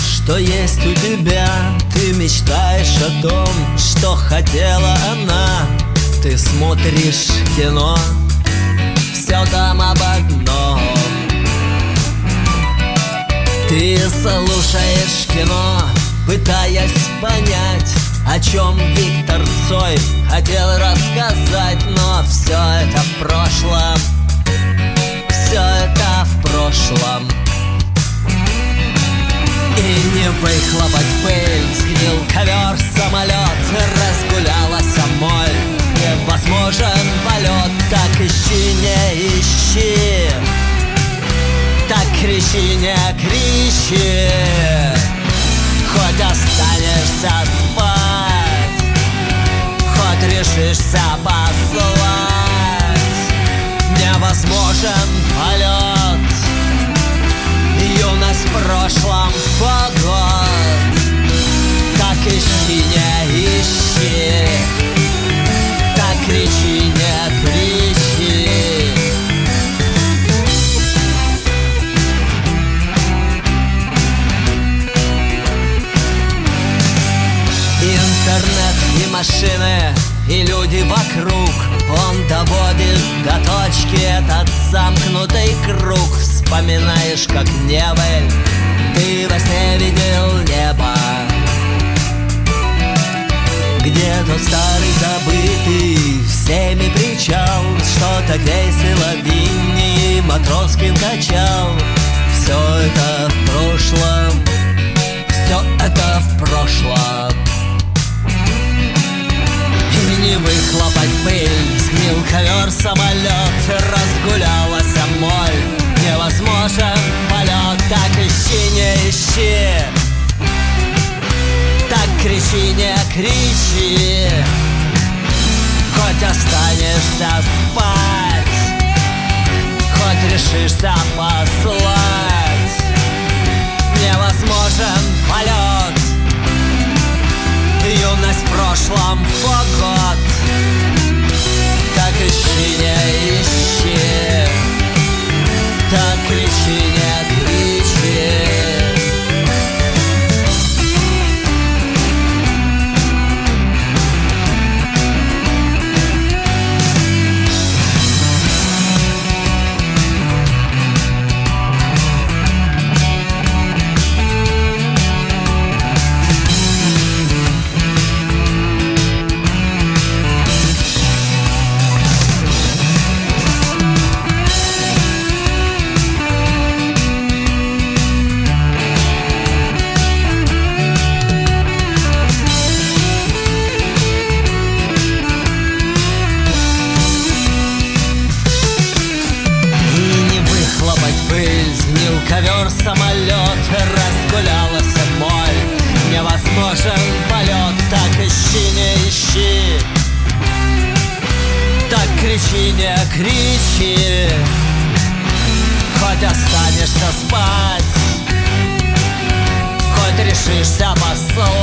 что есть у тебя. Ты мечтаешь о том, что хотела она. Ты смотришь кино. Все там об одном. Ты слушаешь кино Пытаясь понять о чем Виктор Цой хотел рассказать. Но все это в прошлом выхлопать пыль Сгнил ковер, самолет Разгулялась моль. Невозможен полет Так ищи, не ищи. Так кричи, не кричи. Хоть останешься решишься послать Интернет и машины и люди вокруг. Он доводит до точки этот замкнутый круг. Вспоминаешь, как небо Ты во сне видел небо. Где тот старый забытый всеми причал Что так весело Винни Матроскин качал самолет Разгулялась моль Невозможен полет Так ищи, не ищи. Так кричи, не кричи. Хоть останешься спать Хоть решишься послать ковер самолет Разгулялась моль. Невозможен полет Так ищи, не ищи. Так кричи, не кричи. Хоть останешься спать Хоть решишься послать